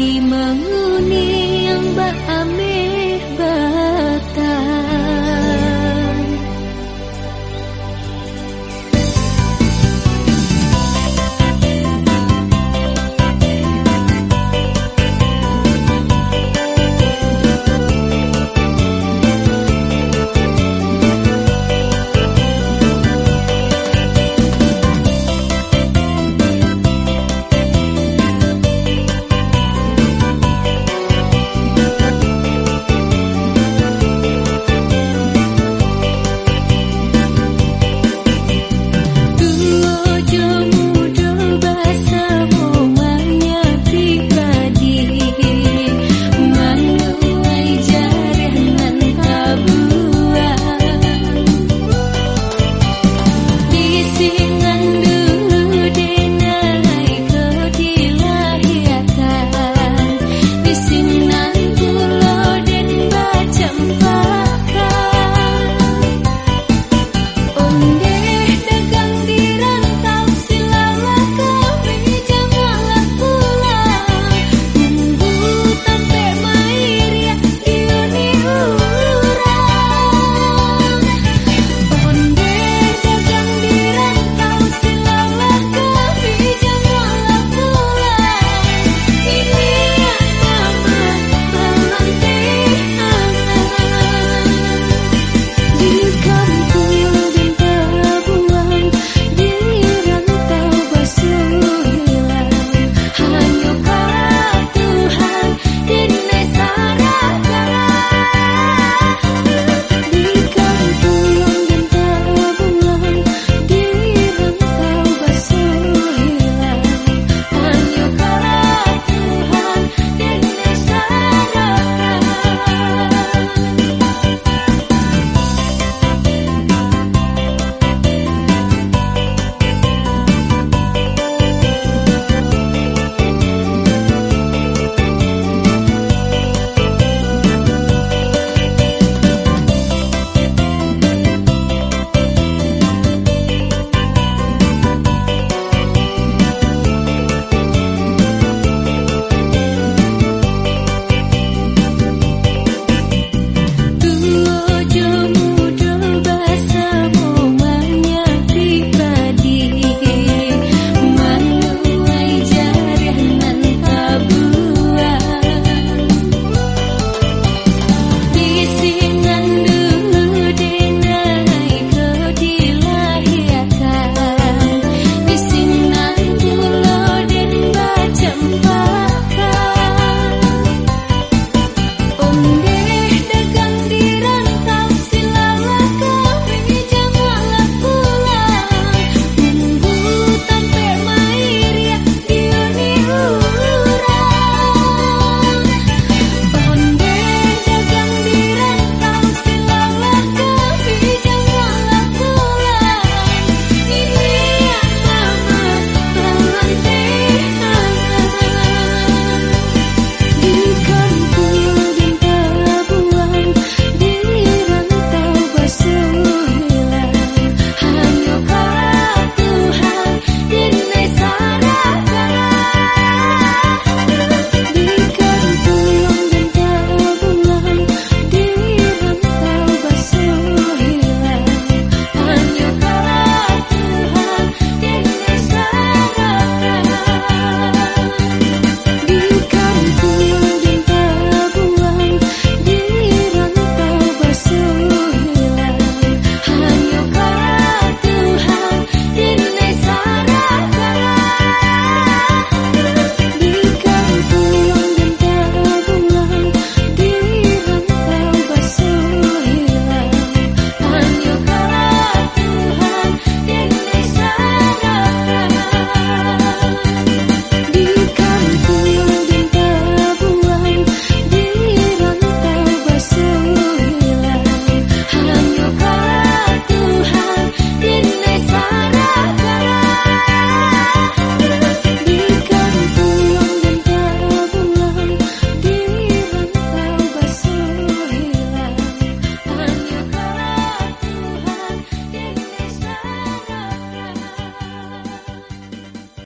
Di menguni yang ameh